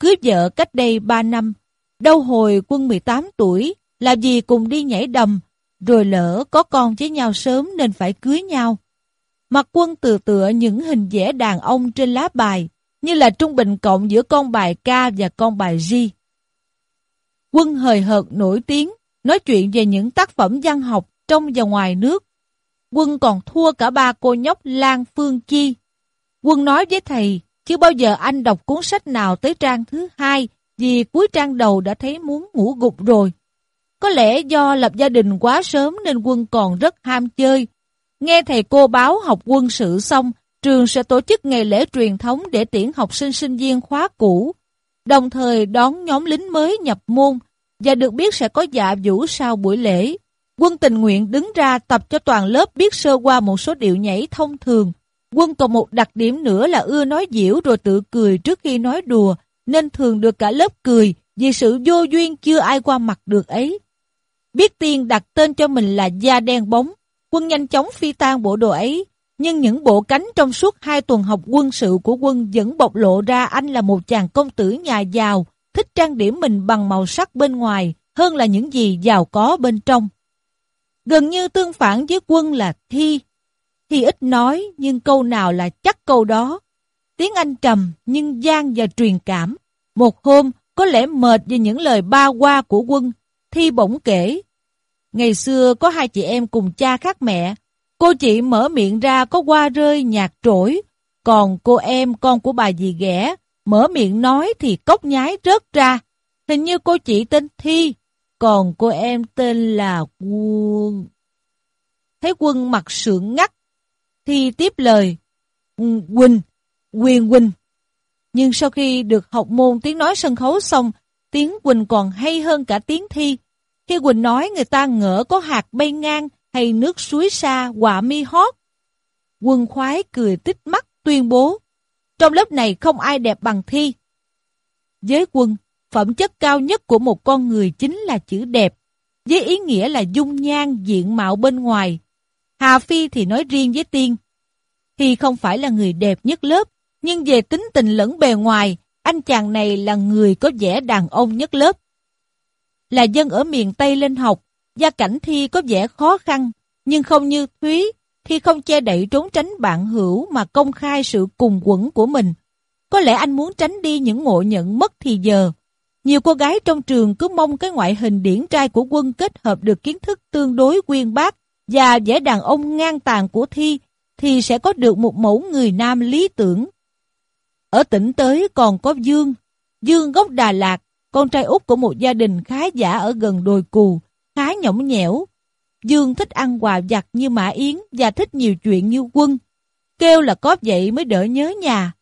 Cưới vợ cách đây ba năm, đâu hồi quân 18 tuổi là vì cùng đi nhảy đầm, rồi lỡ có con với nhau sớm nên phải cưới nhau. Mặt quân từ tựa những hình vẽ đàn ông trên lá bài, như là trung bình cộng giữa con bài K và con bài G. Quân hời hợt nổi tiếng, nói chuyện về những tác phẩm văn học trong và ngoài nước. Quân còn thua cả ba cô nhóc Lan Phương Chi. Quân nói với thầy, chưa bao giờ anh đọc cuốn sách nào tới trang thứ hai, vì cuối trang đầu đã thấy muốn ngủ gục rồi. Có lẽ do lập gia đình quá sớm nên quân còn rất ham chơi. Nghe thầy cô báo học quân sự xong, trường sẽ tổ chức ngày lễ truyền thống để tiễn học sinh sinh viên khóa cũ, đồng thời đón nhóm lính mới nhập môn và được biết sẽ có dạ vũ sau buổi lễ. Quân tình nguyện đứng ra tập cho toàn lớp biết sơ qua một số điệu nhảy thông thường. Quân còn một đặc điểm nữa là ưa nói diễu rồi tự cười trước khi nói đùa, nên thường được cả lớp cười vì sự vô duyên chưa ai qua mặt được ấy. Biết tiên đặt tên cho mình là da đen bóng, quân nhanh chóng phi tan bộ đồ ấy, nhưng những bộ cánh trong suốt hai tuần học quân sự của quân vẫn bộc lộ ra anh là một chàng công tử nhà giàu, thích trang điểm mình bằng màu sắc bên ngoài hơn là những gì giàu có bên trong. Gần như tương phản với quân là Thi. Thi ít nói nhưng câu nào là chắc câu đó. Tiếng Anh trầm nhưng gian và truyền cảm. Một hôm có lẽ mệt vì những lời ba qua của quân. Thi bỗng kể. Ngày xưa có hai chị em cùng cha khác mẹ. Cô chị mở miệng ra có qua rơi nhạc trỗi. Còn cô em con của bà dì ghẻ mở miệng nói thì cốc nhái rớt ra. Hình như cô chị tên Thi, còn cô em tên là Quân. Thấy Quân mặt sượng ngắt, Thi tiếp lời, Quỳnh, Quyền Quỳnh. Nhưng sau khi được học môn tiếng nói sân khấu xong, tiếng Quỳnh còn hay hơn cả tiếng Thi. Khi Quỳnh nói người ta ngỡ có hạt bay ngang hay nước suối xa quả mi hót. Quân khoái cười tích mắt tuyên bố trong lớp này không ai đẹp bằng Thi. Với quân, phẩm chất cao nhất của một con người chính là chữ đẹp, với ý nghĩa là dung nhan diện mạo bên ngoài. Hà Phi thì nói riêng với Tiên. Thi không phải là người đẹp nhất lớp, nhưng về tính tình lẫn bề ngoài, anh chàng này là người có vẻ đàn ông nhất lớp. Là dân ở miền Tây lên học, gia cảnh Thi có vẻ khó khăn, nhưng không như Thúy, Thi không che đậy trốn tránh bạn hữu mà công khai sự cùng quẩn của mình. Có lẽ anh muốn tránh đi những ngộ nhận mất thì giờ. Nhiều cô gái trong trường cứ mong cái ngoại hình điển trai của quân kết hợp được kiến thức tương đối quyên bác và vẻ đàn ông ngang tàn của Thi thì sẽ có được một mẫu người nam lý tưởng. Ở tỉnh tới còn có Dương. Dương gốc Đà Lạt, con trai út của một gia đình khá giả ở gần đồi cù, khá nhõng nhẽo, Dương thích ăn quà vặt như Mã Yến và thích nhiều chuyện như quân. Kêu là có vậy mới đỡ nhớ nhà.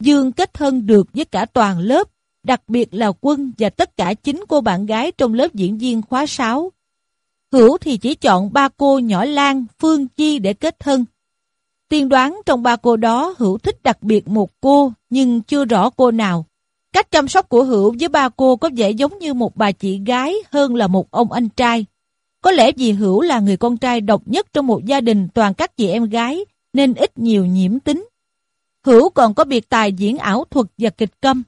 Dương kết thân được với cả toàn lớp, đặc biệt là quân và tất cả chính cô bạn gái trong lớp diễn viên khóa 6. Hữu thì chỉ chọn ba cô nhỏ Lan, Phương Chi để kết thân. Tiên đoán trong ba cô đó Hữu thích đặc biệt một cô, nhưng chưa rõ cô nào. Cách chăm sóc của Hữu với ba cô có vẻ giống như một bà chị gái hơn là một ông anh trai. Có lẽ vì Hữu là người con trai độc nhất trong một gia đình toàn các chị em gái, nên ít nhiều nhiễm tính. Hữu còn có biệt tài diễn ảo thuật và kịch câm.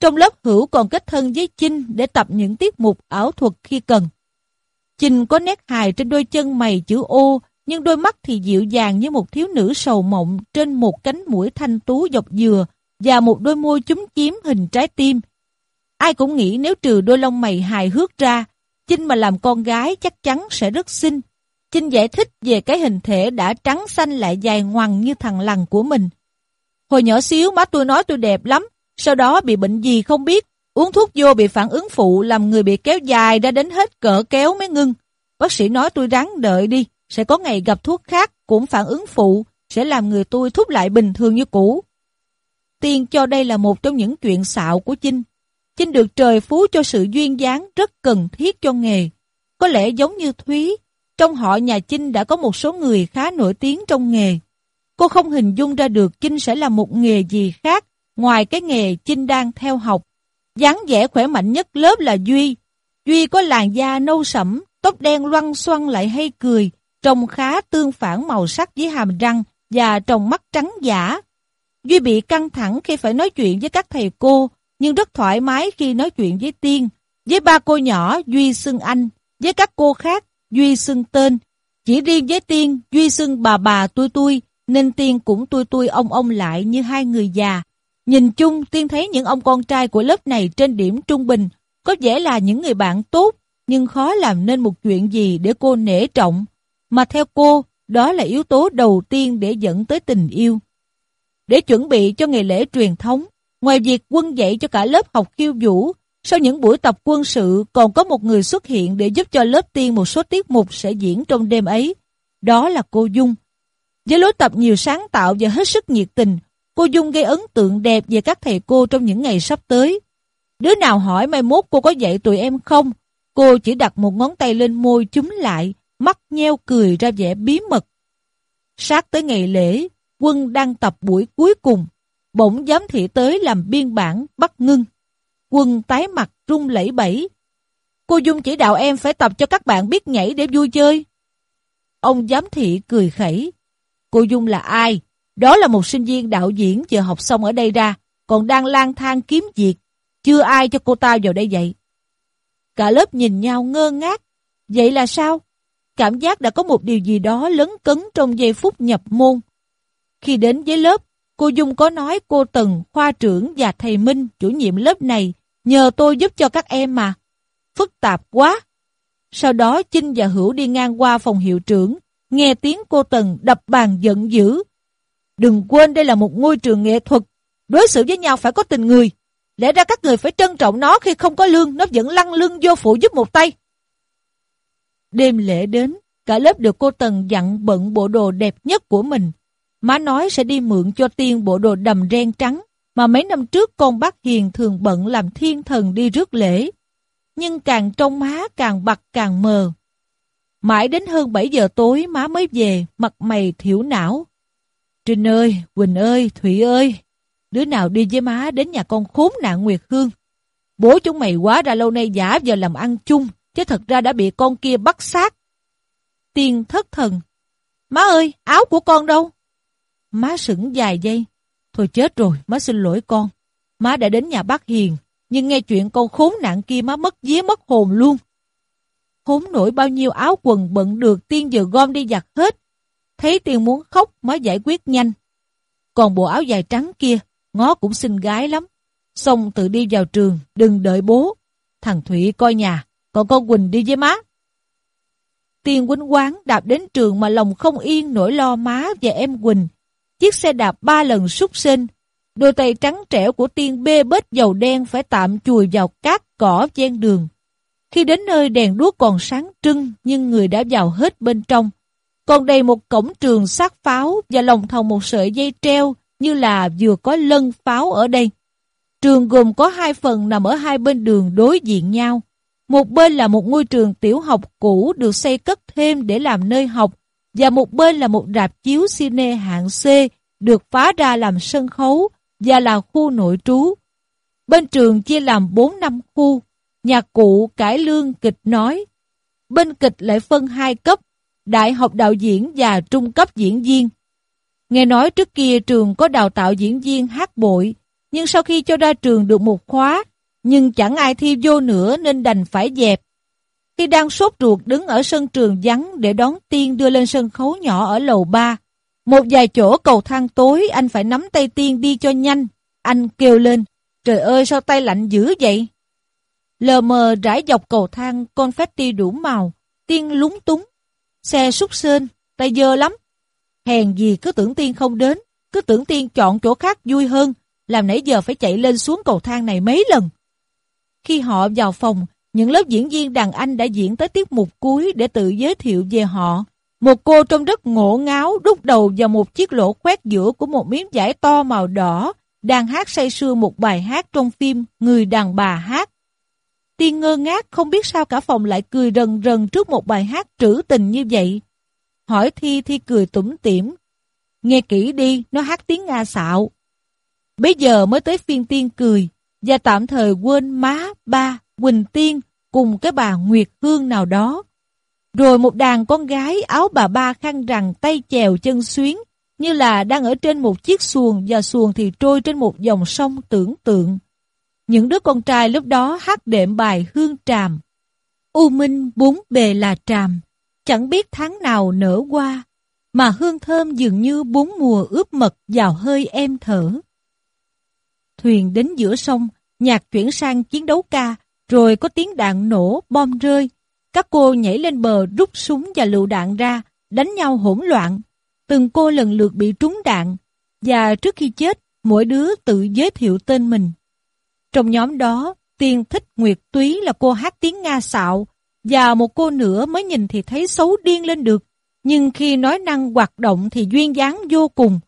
Trong lớp Hữu còn kết thân với Chinh để tập những tiết mục ảo thuật khi cần. Chinh có nét hài trên đôi chân mày chữ ô, nhưng đôi mắt thì dịu dàng như một thiếu nữ sầu mộng trên một cánh mũi thanh tú dọc dừa và một đôi môi chúm chiếm hình trái tim. Ai cũng nghĩ nếu trừ đôi lông mày hài hước ra, Chinh mà làm con gái chắc chắn sẽ rất xinh. Chinh giải thích về cái hình thể đã trắng xanh lại dài ngoằng như thằng lằn của mình. Hồi nhỏ xíu má tôi nói tôi đẹp lắm, sau đó bị bệnh gì không biết, uống thuốc vô bị phản ứng phụ làm người bị kéo dài ra đến hết cỡ kéo mới ngưng. Bác sĩ nói tôi ráng đợi đi, sẽ có ngày gặp thuốc khác cũng phản ứng phụ, sẽ làm người tôi thúc lại bình thường như cũ. Tiên cho đây là một trong những chuyện xạo của Chinh. Chinh được trời phú cho sự duyên dáng rất cần thiết cho nghề. Có lẽ giống như Thúy, trong họ nhà Chinh đã có một số người khá nổi tiếng trong nghề. Cô không hình dung ra được Chinh sẽ làm một nghề gì khác ngoài cái nghề Chinh đang theo học. dáng vẻ khỏe mạnh nhất lớp là Duy, Duy có làn da nâu sẫm, tóc đen loăn xoăn lại hay cười, trông khá tương phản màu sắc với hàm răng và tròng mắt trắng giả. Duy bị căng thẳng khi phải nói chuyện với các thầy cô, nhưng rất thoải mái khi nói chuyện với Tiên. Với ba cô nhỏ, Duy xưng anh, với các cô khác, Duy xưng tên. Chỉ riêng với Tiên, Duy xưng bà bà tôi tôi, nên Tiên cũng tôi tôi ông ông lại như hai người già. Nhìn chung, Tiên thấy những ông con trai của lớp này trên điểm trung bình, có vẻ là những người bạn tốt, nhưng khó làm nên một chuyện gì để cô nể trọng. Mà theo cô, đó là yếu tố đầu tiên để dẫn tới tình yêu. Để chuẩn bị cho ngày lễ truyền thống, ngoài việc quân dạy cho cả lớp học khiêu vũ, sau những buổi tập quân sự còn có một người xuất hiện để giúp cho lớp tiên một số tiết mục sẽ diễn trong đêm ấy. Đó là cô Dung. Với lối tập nhiều sáng tạo và hết sức nhiệt tình, cô Dung gây ấn tượng đẹp về các thầy cô trong những ngày sắp tới. Đứa nào hỏi mai mốt cô có dạy tụi em không? Cô chỉ đặt một ngón tay lên môi chúm lại, mắt nheo cười ra vẻ bí mật. Sát tới ngày lễ, quân đang tập buổi cuối cùng. Bỗng giám thị tới làm biên bản bắt ngưng. Quân tái mặt rung lẩy bẩy Cô Dung chỉ đạo em phải tập cho các bạn biết nhảy để vui chơi. Ông giám thị cười khẩy. Cô Dung là ai? Đó là một sinh viên đạo diễn vừa học xong ở đây ra, còn đang lang thang kiếm việc. Chưa ai cho cô ta vào đây dạy. Cả lớp nhìn nhau ngơ ngác. Vậy là sao? Cảm giác đã có một điều gì đó lấn cấn trong giây phút nhập môn. Khi đến với lớp, cô Dung có nói cô Tần, khoa trưởng và thầy Minh, chủ nhiệm lớp này, nhờ tôi giúp cho các em mà. Phức tạp quá. Sau đó Chinh và Hữu đi ngang qua phòng hiệu trưởng, nghe tiếng cô Tần đập bàn giận dữ. Đừng quên đây là một ngôi trường nghệ thuật, đối xử với nhau phải có tình người. Lẽ ra các người phải trân trọng nó khi không có lương, nó vẫn lăn lưng vô phụ giúp một tay. Đêm lễ đến, cả lớp được cô Tần dặn bận bộ đồ đẹp nhất của mình. Má nói sẽ đi mượn cho Tiên bộ đồ đầm ren trắng, mà mấy năm trước con bác Hiền thường bận làm thiên thần đi rước lễ. Nhưng càng trông má càng bạc càng mờ. Mãi đến hơn 7 giờ tối má mới về, mặt mày thiểu não. Trinh ơi, Quỳnh ơi, Thủy ơi, đứa nào đi với má đến nhà con khốn nạn Nguyệt Hương. Bố chúng mày quá ra lâu nay giả giờ làm ăn chung, chứ thật ra đã bị con kia bắt xác Tiên thất thần. Má ơi, áo của con đâu? Má sững dài giây. Thôi chết rồi, má xin lỗi con. Má đã đến nhà bác Hiền, nhưng nghe chuyện con khốn nạn kia má mất vía mất hồn luôn. Khốn nổi bao nhiêu áo quần bận được Tiên giờ gom đi giặt hết. Thấy Tiên muốn khóc, má giải quyết nhanh. Còn bộ áo dài trắng kia, ngó cũng xinh gái lắm. Xong tự đi vào trường, đừng đợi bố. Thằng Thụy coi nhà, còn con Quỳnh đi với má. Tiên quýnh quán đạp đến trường mà lòng không yên nỗi lo má và em Quỳnh. Chiếc xe đạp ba lần súc sinh. Đôi tay trắng trẻo của Tiên bê bết dầu đen phải tạm chùi vào cát cỏ ven đường. Khi đến nơi đèn đuốc còn sáng trưng nhưng người đã vào hết bên trong. Còn đầy một cổng trường sát pháo và lòng thòng một sợi dây treo như là vừa có lân pháo ở đây. Trường gồm có hai phần nằm ở hai bên đường đối diện nhau. Một bên là một ngôi trường tiểu học cũ được xây cất thêm để làm nơi học, và một bên là một rạp chiếu cine hạng C được phá ra làm sân khấu và là khu nội trú. Bên trường chia làm 4 năm khu, nhạc cụ, cải lương, kịch nói. Bên kịch lại phân hai cấp, đại học đạo diễn và trung cấp diễn viên. Nghe nói trước kia trường có đào tạo diễn viên hát bội, nhưng sau khi cho ra trường được một khóa, nhưng chẳng ai thi vô nữa nên đành phải dẹp. Khi đang sốt ruột đứng ở sân trường vắng để đón Tiên đưa lên sân khấu nhỏ ở lầu 3, một vài chỗ cầu thang tối anh phải nắm tay Tiên đi cho nhanh. Anh kêu lên, trời ơi sao tay lạnh dữ vậy? Lờ mờ rải dọc cầu thang confetti đủ màu, Tiên lúng túng. Xe xúc sên, tay dơ lắm. Hèn gì cứ tưởng Tiên không đến, cứ tưởng Tiên chọn chỗ khác vui hơn, làm nãy giờ phải chạy lên xuống cầu thang này mấy lần. Khi họ vào phòng, những lớp diễn viên đàn anh đã diễn tới tiết mục cuối để tự giới thiệu về họ. Một cô trông rất ngộ ngáo đút đầu vào một chiếc lỗ khoét giữa của một miếng vải to màu đỏ, đang hát say sưa một bài hát trong phim Người đàn bà hát. Tiên ngơ ngác không biết sao cả phòng lại cười rần rần trước một bài hát trữ tình như vậy. Hỏi Thi Thi cười tủm tỉm. Nghe kỹ đi, nó hát tiếng Nga xạo. Bây giờ mới tới phiên Tiên cười, và tạm thời quên má, ba, Quỳnh Tiên, cùng cái bà Nguyệt Hương nào đó. Rồi một đàn con gái áo bà ba khăn rằng tay chèo chân xuyến, như là đang ở trên một chiếc xuồng và xuồng thì trôi trên một dòng sông tưởng tượng. Những đứa con trai lúc đó hát đệm bài hương tràm. U minh bốn bề là tràm, chẳng biết tháng nào nở qua, mà hương thơm dường như bốn mùa ướp mật vào hơi em thở. Thuyền đến giữa sông, nhạc chuyển sang chiến đấu ca, rồi có tiếng đạn nổ, bom rơi. Các cô nhảy lên bờ rút súng và lựu đạn ra, đánh nhau hỗn loạn. Từng cô lần lượt bị trúng đạn, và trước khi chết, mỗi đứa tự giới thiệu tên mình. Trong nhóm đó, Tiên thích Nguyệt Túy là cô hát tiếng Nga xạo, và một cô nữa mới nhìn thì thấy xấu điên lên được, nhưng khi nói năng hoạt động thì duyên dáng vô cùng.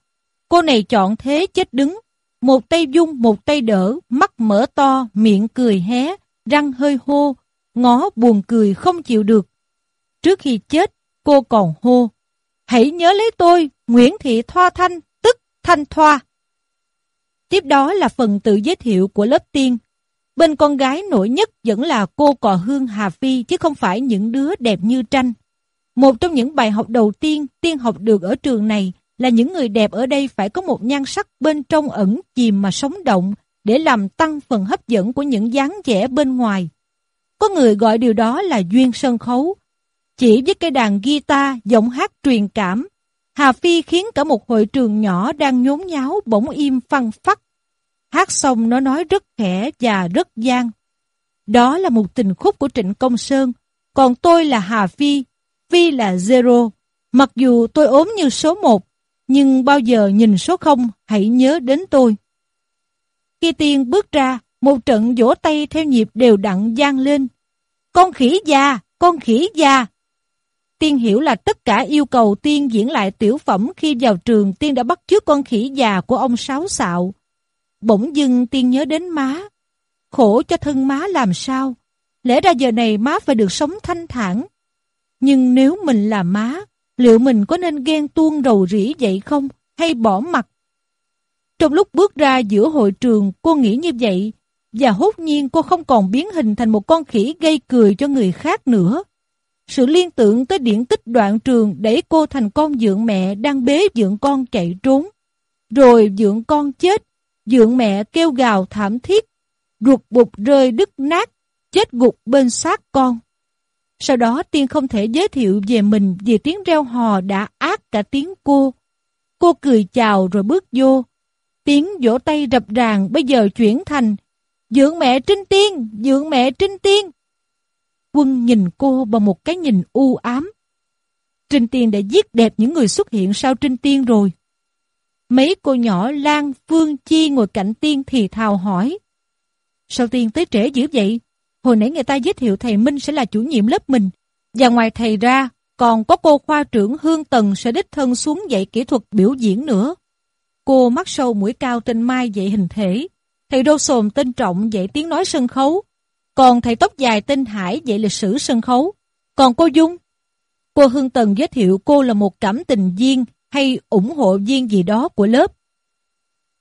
Cô này chọn thế chết đứng, một tay dung một tay đỡ, mắt mở to, miệng cười hé, răng hơi hô, ngó buồn cười không chịu được. Trước khi chết, cô còn hô, hãy nhớ lấy tôi, Nguyễn Thị Thoa Thanh, tức Thanh Thoa. Tiếp đó là phần tự giới thiệu của lớp tiên. Bên con gái nổi nhất vẫn là cô cò hương Hà Phi chứ không phải những đứa đẹp như tranh. Một trong những bài học đầu tiên tiên học được ở trường này là những người đẹp ở đây phải có một nhan sắc bên trong ẩn chìm mà sống động để làm tăng phần hấp dẫn của những dáng vẻ bên ngoài. Có người gọi điều đó là duyên sân khấu. Chỉ với cây đàn guitar, giọng hát truyền cảm, Hà Phi khiến cả một hội trường nhỏ đang nhốn nháo bỗng im phăng phắc. Hát xong nó nói rất khẽ và rất gian. Đó là một tình khúc của Trịnh Công Sơn, còn tôi là Hà Phi, Phi là Zero. Mặc dù tôi ốm như số 1, nhưng bao giờ nhìn số 0 hãy nhớ đến tôi. Khi Tiên bước ra, một trận vỗ tay theo nhịp đều đặn gian lên. Con khỉ già, con khỉ già. Tiên hiểu là tất cả yêu cầu Tiên diễn lại tiểu phẩm khi vào trường Tiên đã bắt chước con khỉ già của ông Sáu Sạo. Bỗng dưng Tiên nhớ đến má. Khổ cho thân má làm sao? Lẽ ra giờ này má phải được sống thanh thản. Nhưng nếu mình là má, liệu mình có nên ghen tuông rầu rĩ vậy không? Hay bỏ mặt? Trong lúc bước ra giữa hội trường, cô nghĩ như vậy, và hốt nhiên cô không còn biến hình thành một con khỉ gây cười cho người khác nữa. Sự liên tưởng tới điển tích đoạn trường đẩy cô thành con dượng mẹ đang bế dượng con chạy trốn. Rồi dượng con chết, dượng mẹ kêu gào thảm thiết, ruột bụt rơi đứt nát, chết gục bên xác con. Sau đó tiên không thể giới thiệu về mình vì tiếng reo hò đã ác cả tiếng cô. Cô cười chào rồi bước vô. Tiếng vỗ tay rập ràng bây giờ chuyển thành Dượng mẹ Trinh Tiên, dượng mẹ Trinh Tiên. Quân nhìn cô bằng một cái nhìn u ám. Trinh Tiên đã giết đẹp những người xuất hiện sau Trinh Tiên rồi. Mấy cô nhỏ Lan, Phương, Chi ngồi cạnh Tiên thì thào hỏi. Sao Tiên tới trễ dữ vậy? Hồi nãy người ta giới thiệu thầy Minh sẽ là chủ nhiệm lớp mình. Và ngoài thầy ra, còn có cô khoa trưởng Hương Tần sẽ đích thân xuống dạy kỹ thuật biểu diễn nữa. Cô mắt sâu mũi cao tên Mai dạy hình thể. Thầy Đô Sồn tên Trọng dạy tiếng nói sân khấu. Còn thầy tóc dài tên Hải dạy lịch sử sân khấu. Còn cô Dung? Cô Hương Tần giới thiệu cô là một cảm tình viên hay ủng hộ viên gì đó của lớp.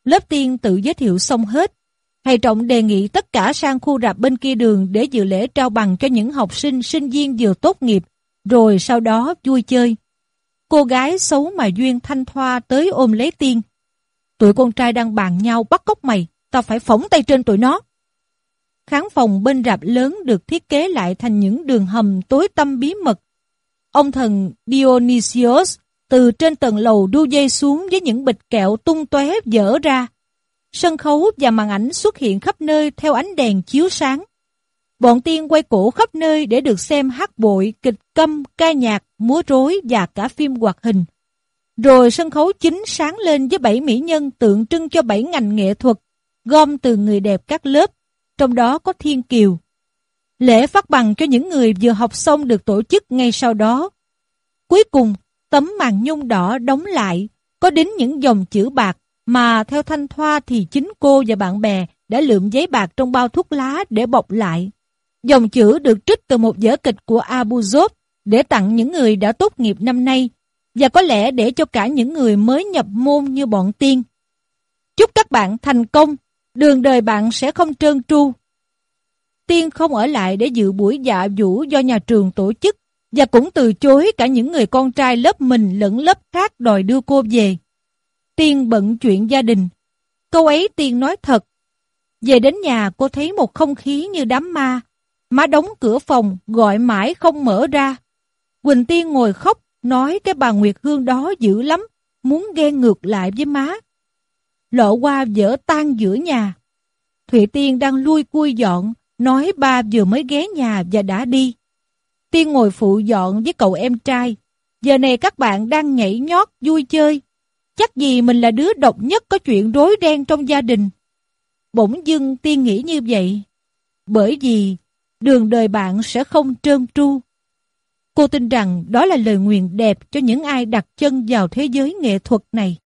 Lớp tiên tự giới thiệu xong hết. Thầy Trọng đề nghị tất cả sang khu rạp bên kia đường để dự lễ trao bằng cho những học sinh, sinh viên vừa tốt nghiệp, rồi sau đó vui chơi. Cô gái xấu mà Duyên Thanh Thoa tới ôm lấy tiên. Tụi con trai đang bàn nhau bắt cóc mày, tao phải phóng tay trên tụi nó. Khán phòng bên rạp lớn được thiết kế lại thành những đường hầm tối tăm bí mật. Ông thần Dionysius từ trên tầng lầu đu dây xuống với những bịch kẹo tung tóe dở ra. Sân khấu và màn ảnh xuất hiện khắp nơi theo ánh đèn chiếu sáng. Bọn tiên quay cổ khắp nơi để được xem hát bội, kịch câm, ca nhạc, múa rối và cả phim hoạt hình. Rồi sân khấu chính sáng lên với bảy mỹ nhân tượng trưng cho bảy ngành nghệ thuật, gom từ người đẹp các lớp, trong đó có Thiên Kiều. Lễ phát bằng cho những người vừa học xong được tổ chức ngay sau đó. Cuối cùng, tấm màn nhung đỏ đóng lại, có đính những dòng chữ bạc mà theo Thanh Thoa thì chính cô và bạn bè đã lượm giấy bạc trong bao thuốc lá để bọc lại. Dòng chữ được trích từ một vở kịch của Abu Zop để tặng những người đã tốt nghiệp năm nay và có lẽ để cho cả những người mới nhập môn như bọn tiên. Chúc các bạn thành công, đường đời bạn sẽ không trơn tru. Tiên không ở lại để dự buổi dạ vũ do nhà trường tổ chức và cũng từ chối cả những người con trai lớp mình lẫn lớp khác đòi đưa cô về. Tiên bận chuyện gia đình. Câu ấy Tiên nói thật. Về đến nhà cô thấy một không khí như đám ma. Má đóng cửa phòng gọi mãi không mở ra. Quỳnh Tiên ngồi khóc nói cái bà Nguyệt Hương đó dữ lắm, muốn ghen ngược lại với má. Lộ qua dở tan giữa nhà. Thụy Tiên đang lui cui dọn, nói ba vừa mới ghé nhà và đã đi. Tiên ngồi phụ dọn với cậu em trai. Giờ này các bạn đang nhảy nhót, vui chơi. Chắc gì mình là đứa độc nhất có chuyện rối ren trong gia đình. Bỗng dưng Tiên nghĩ như vậy. Bởi vì đường đời bạn sẽ không trơn tru. Cô tin rằng đó là lời nguyện đẹp cho những ai đặt chân vào thế giới nghệ thuật này.